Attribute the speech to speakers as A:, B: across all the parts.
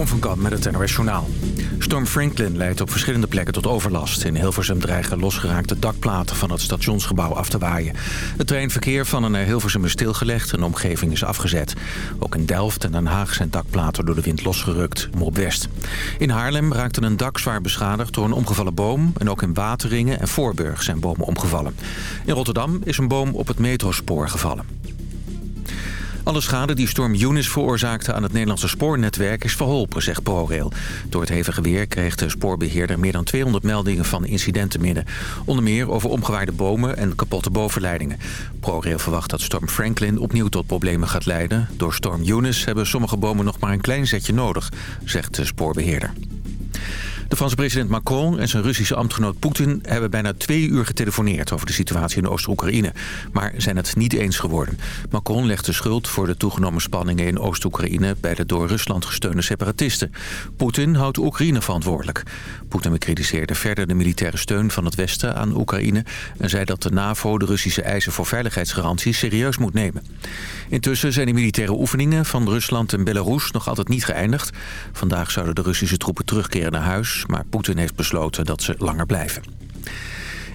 A: Jeroen van Kamp met het NOS Journaal. Storm Franklin leidt op verschillende plekken tot overlast. In Hilversum dreigen losgeraakte dakplaten van het stationsgebouw af te waaien. Het treinverkeer van en naar Hilversum is stilgelegd en de omgeving is afgezet. Ook in Delft en Den Haag zijn dakplaten door de wind losgerukt, maar op west. In Haarlem raakte een dak zwaar beschadigd door een omgevallen boom... en ook in Wateringen en Voorburg zijn bomen omgevallen. In Rotterdam is een boom op het metrospoor gevallen. Alle schade die storm Eunice veroorzaakte aan het Nederlandse spoornetwerk is verholpen, zegt ProRail. Door het hevige weer kreeg de spoorbeheerder meer dan 200 meldingen van incidenten binnen. Onder meer over omgewaaide bomen en kapotte bovenleidingen. ProRail verwacht dat storm Franklin opnieuw tot problemen gaat leiden. Door storm Eunice hebben sommige bomen nog maar een klein zetje nodig, zegt de spoorbeheerder. De Franse president Macron en zijn Russische ambtgenoot Poetin... hebben bijna twee uur getelefoneerd over de situatie in Oost-Oekraïne. Maar zijn het niet eens geworden. Macron legt de schuld voor de toegenomen spanningen in Oost-Oekraïne... bij de door Rusland gesteunde separatisten. Poetin houdt Oekraïne verantwoordelijk. Poetin bekritiseerde verder de militaire steun van het Westen aan Oekraïne... en zei dat de NAVO de Russische eisen voor veiligheidsgaranties serieus moet nemen. Intussen zijn de militaire oefeningen van Rusland en Belarus nog altijd niet geëindigd. Vandaag zouden de Russische troepen terugkeren naar huis maar Poetin heeft besloten dat ze langer blijven.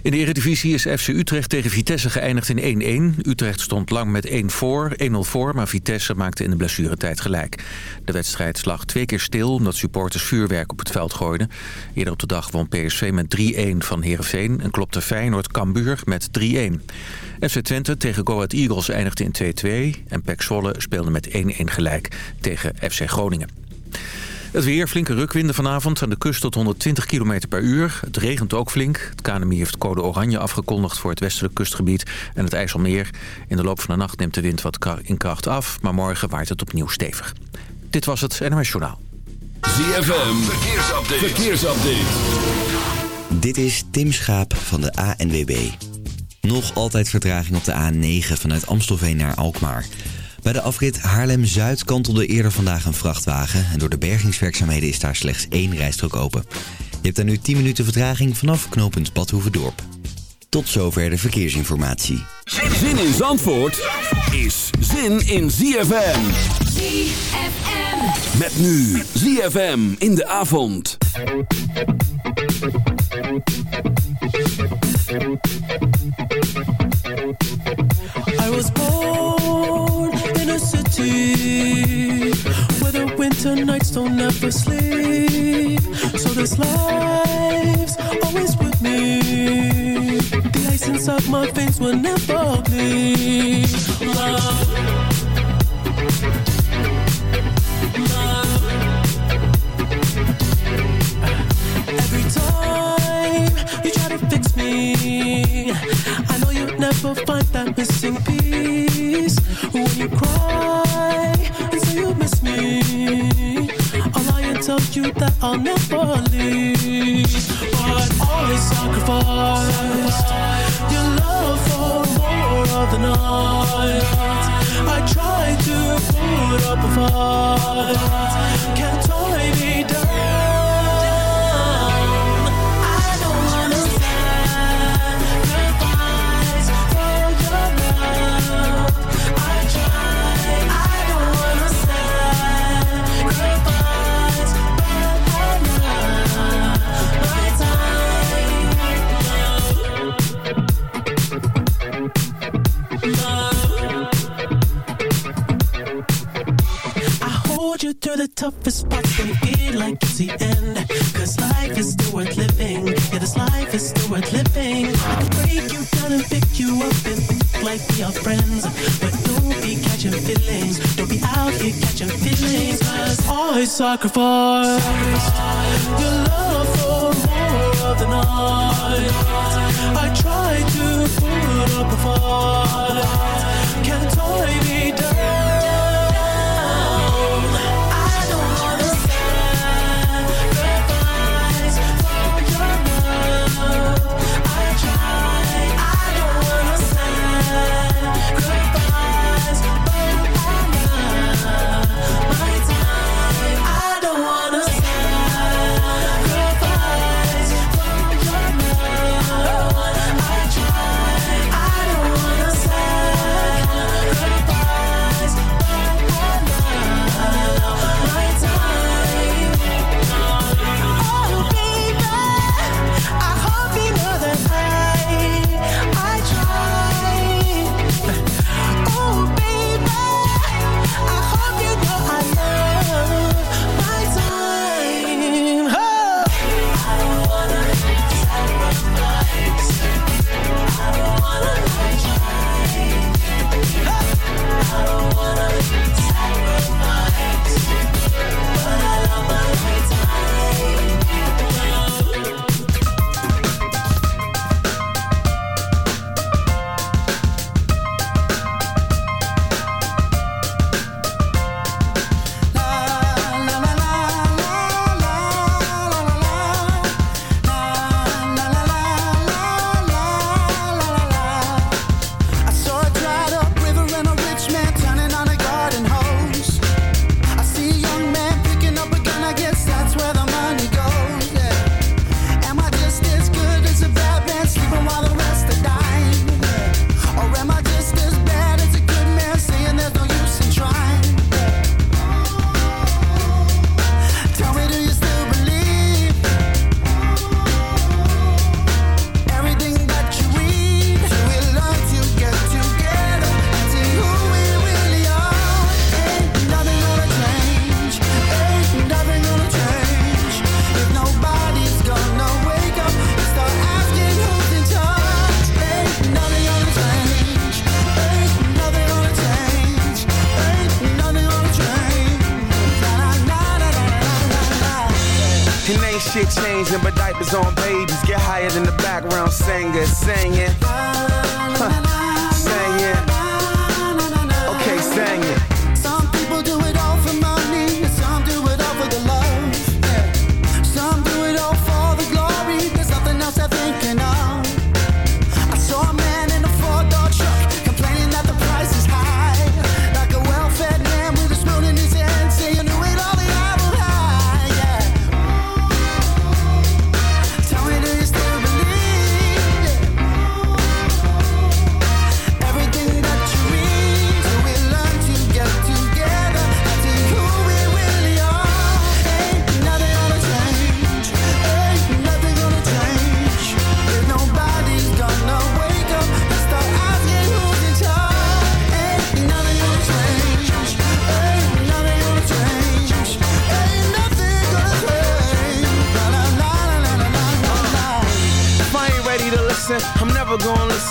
A: In de Eredivisie is FC Utrecht tegen Vitesse geëindigd in 1-1. Utrecht stond lang met 1 voor, 1-0 voor, maar Vitesse maakte in de blessuretijd gelijk. De wedstrijd lag twee keer stil omdat supporters vuurwerk op het veld gooiden. Eerder op de dag won PSV met 3-1 van Heerenveen en klopte Feyenoord Cambuur met 3-1. FC Twente tegen Go Eagles eindigde in 2-2 en PEC Zwolle speelde met 1-1 gelijk tegen FC Groningen. Het weer, flinke rukwinden vanavond aan de kust tot 120 km per uur. Het regent ook flink. Het KNMI heeft code oranje afgekondigd voor het westelijk kustgebied en het IJsselmeer. In de loop van de nacht neemt de wind wat in kracht af, maar morgen waait het opnieuw stevig. Dit was het NMS Journaal.
B: ZFM, verkeersupdate. verkeersupdate.
C: Dit is Tim Schaap van de ANWB. Nog altijd vertraging op de A9 vanuit Amstelveen naar Alkmaar. Bij de afrit Haarlem-Zuid kantelde eerder vandaag een vrachtwagen... en door de bergingswerkzaamheden is daar slechts één rijstrook open. Je hebt daar nu 10 minuten vertraging vanaf knooppunt Badhoevedorp. Tot zover de verkeersinformatie.
B: Zin in Zandvoort is zin in ZFM.
D: ZFM.
B: Met nu ZFM in de avond.
E: I was born the winter nights don't ever sleep. So this life's always with me. The ice inside my veins will never bleed. Love. Love. Every time you try to fix me, I know you'll never find that missing piece. When you cry lie and tell you that I'll never leave. But always your love for more of the night. I try to put up a fight, can't tie me down. Toughest when you feel like it's the end. Cause life is still worth living. Yeah, this life is still worth living. I can break you down and pick you up and think like we are friends. But don't be catching feelings. Don't be out here catching feelings. Cause I sacrifice your love for more of the night. I try to put up a fight.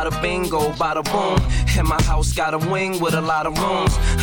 F: bada bingo, bada boom. And my
D: house got a wing with a lot of rooms.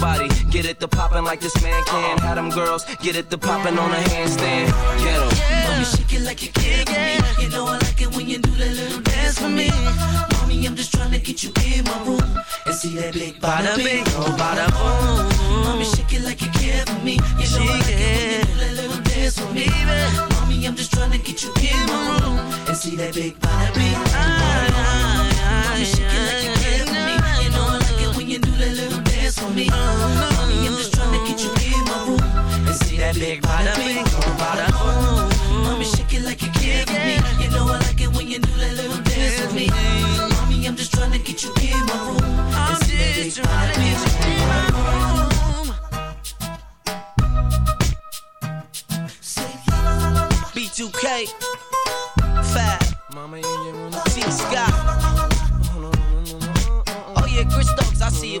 G: nobody get it to poppin' like this man can. Have them girls get it to poppin' on a handstand. Get 'em.
E: Mommy, shake it like you care for me. You know I like it when you do that little dance for me. Mommy, I'm just trying to get you in my room and see that big bada bing, oh bada boom. Mommy, shake it like you care for me. You know I like it when you do that little dance for me. Mommy, I'm just trying to get you in my room and see that big bada bing, oh bada boom. Mommy, shake it like you me. Mommy, I'm just trying to get you in my room and see that big oh bada boom. Mommy, shake it like you care for me. You know I like it when you do that little dance with me. Mommy, I'm just trying to get you in my room and see that big oh bada boom.
G: B2K, Fab, T Scott. Oh yeah, Chris Stokes, I see you,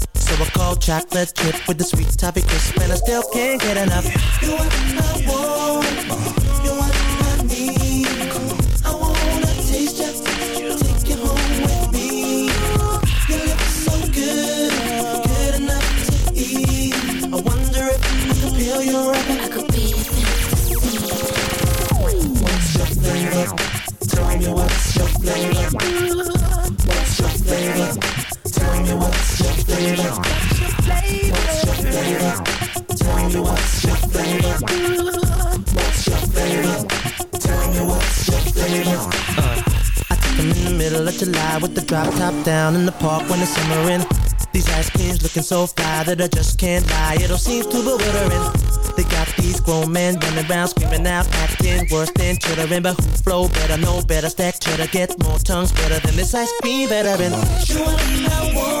H: So I called chocolate chip with the sweet toffee crisp, and I still can't get enough. You I want, your flavor? What's your flavor? Tell me what's your flavor? What's your flavor? Tell me what's your flavor? Uh, I took them in the middle of July with the drop top down in the park when it's summerin'. These ice creams looking so fly that I just can't lie. It all seems too bewildering. They got these grown men running around screaming out, acting worse than chittering. But who flow better, know better, stack cheddar, get more tongues better than this ice cream veteran. You what I want,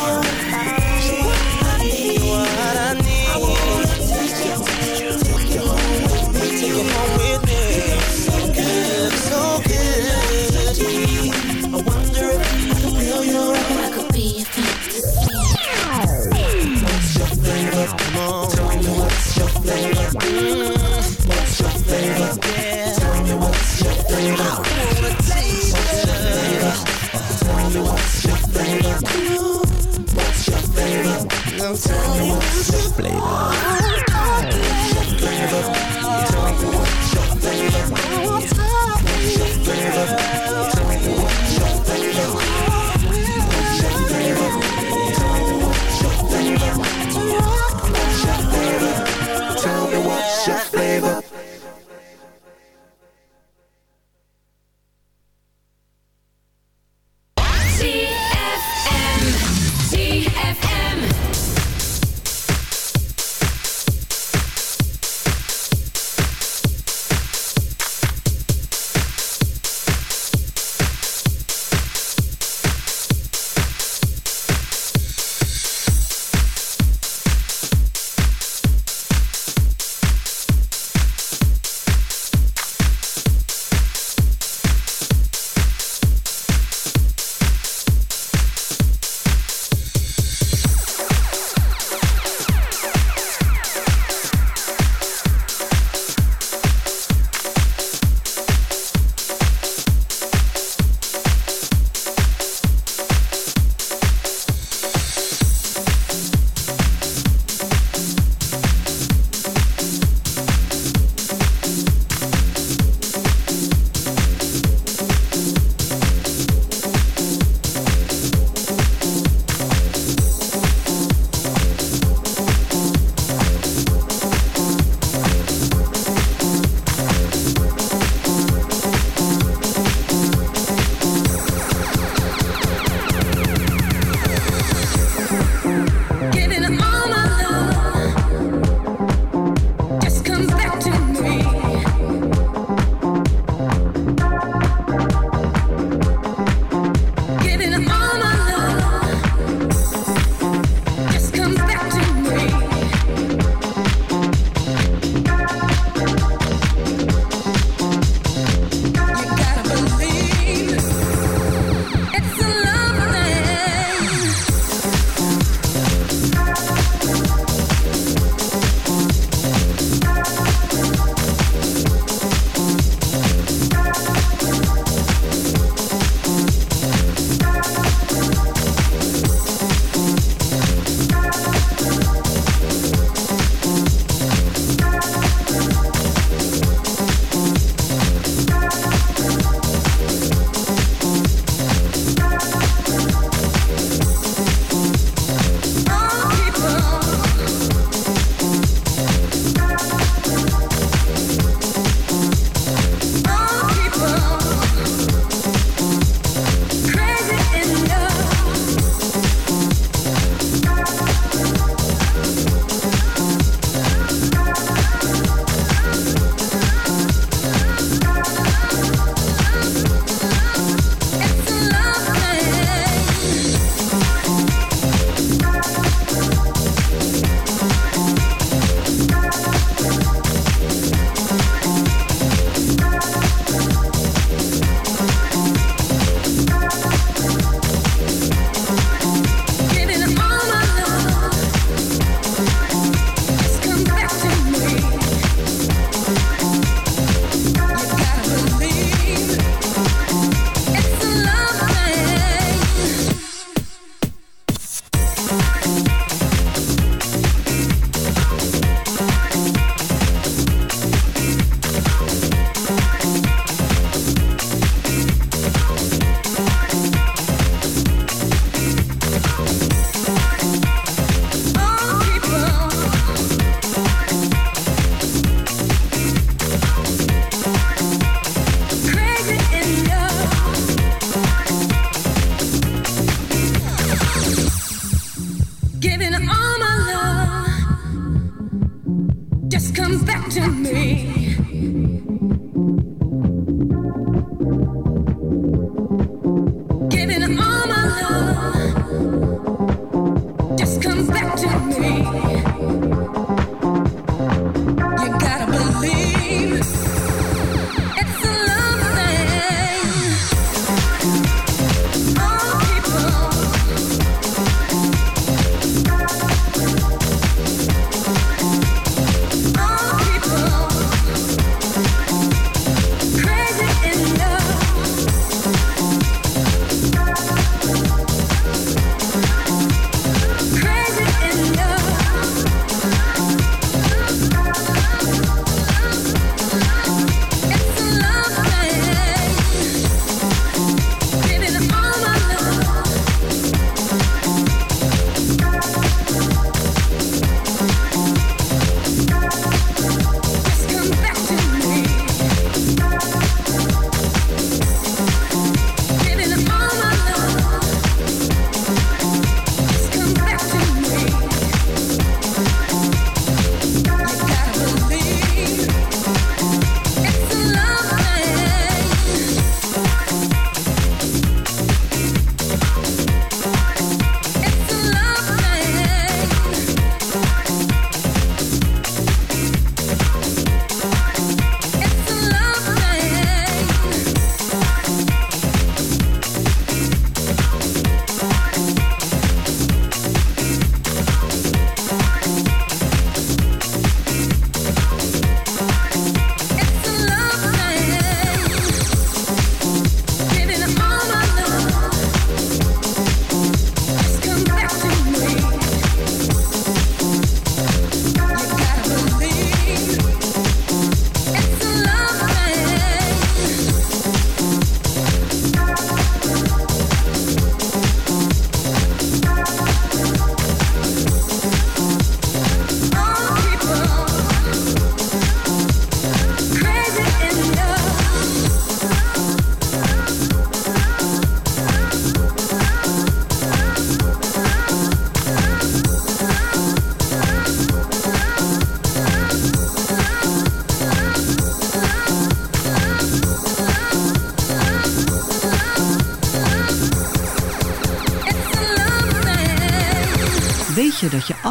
H: with me, home with me. So good, so good. I wonder if I could feel your I could be a fantasy. What's your flavor? Come on, tell me what's your flavor? Mm, what's your flavor? Yeah, tell me what's your flavor? I wanna taste it. Tell me what's your flavor? What's your flavor? Now tell me what's your flavor? What's your flavor? Flavor?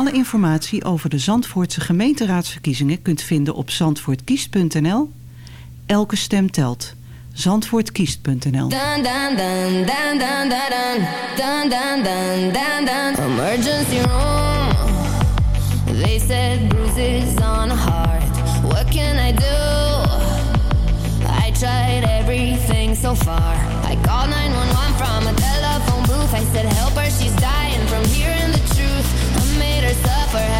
I: Alle informatie over de Zandvoortse gemeenteraadsverkiezingen kunt vinden op zandvoortkiest.nl. Elke stem telt. Zandvoortkiest.nl
J: Emergency room. They said bruises on heart. What can I do? I tried everything so far. I called 911 from a telephone booth. I said
K: for.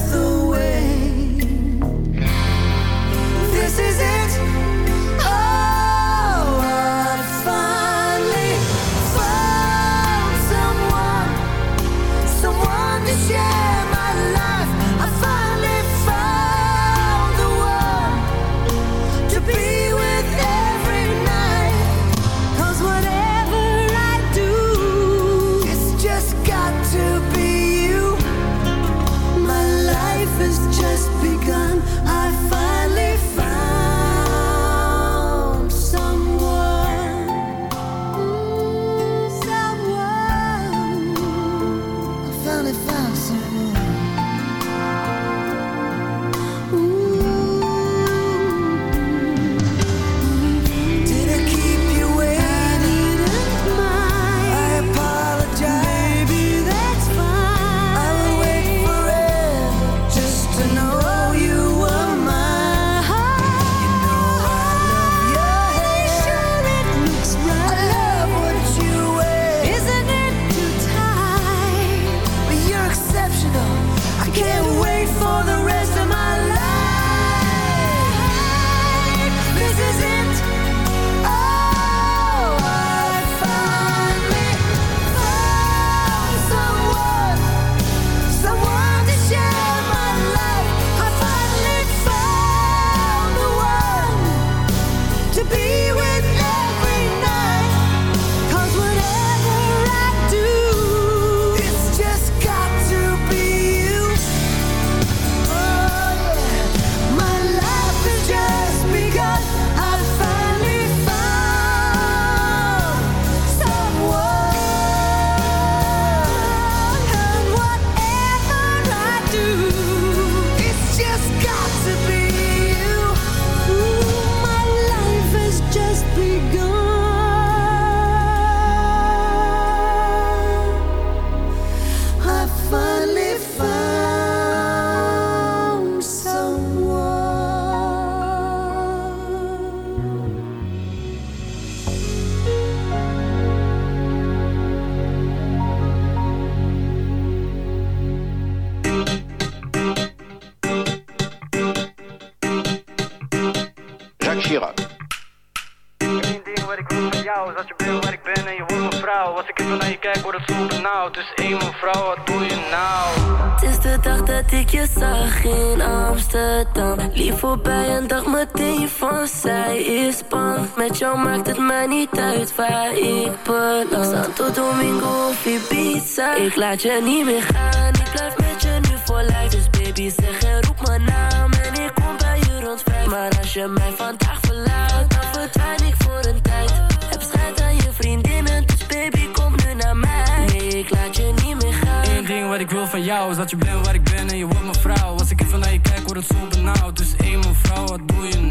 L: Ik
M: laat je niet meer gaan, ik blijf met je nu voor life, Dus baby zeg en roep mijn naam en ik kom bij je rond vijf. Maar als je mij vandaag verlaat, dan verdwijn ik voor een tijd. Heb schijt aan je vriendinnen, dus baby kom nu naar mij. Nee, ik laat je niet meer gaan.
L: Eén ding wat ik wil van jou, is dat je bent waar ik ben en je wordt mijn vrouw. Als ik even naar je kijk, word het zo benauwd. Dus één vrouw mevrouw, wat doe je?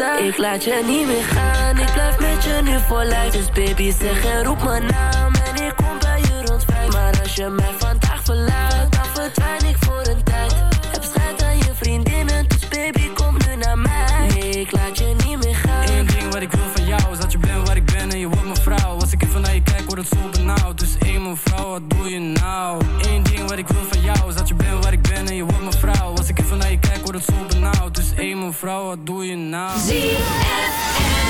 M: Ik laat je niet meer gaan. Ik blijf met je nu voor lijf. Dus baby zeg en roep mijn naam. En ik kom bij je rond. Maar als je mij vandaag verlaat, dan verdwijn ik voor een tijd. Heb schijt aan je vriendinnen, dus baby kom nu naar mij. Nee, ik laat je niet meer gaan.
L: Eén ding wat ik wil van jou is dat je bent waar ik ben en je wordt mijn vrouw. Als ik even naar je kijk, word het zo benauwd. Dus één mijn vrouw, wat doe je nou? Eén ding wat ik wil van jou is dat je bent waar ik ben en je wordt mijn vrouw. Als ik even naar je kijk, word het zo benauwd. Dus één mijn vrouw, wat doe je nou?
B: Tot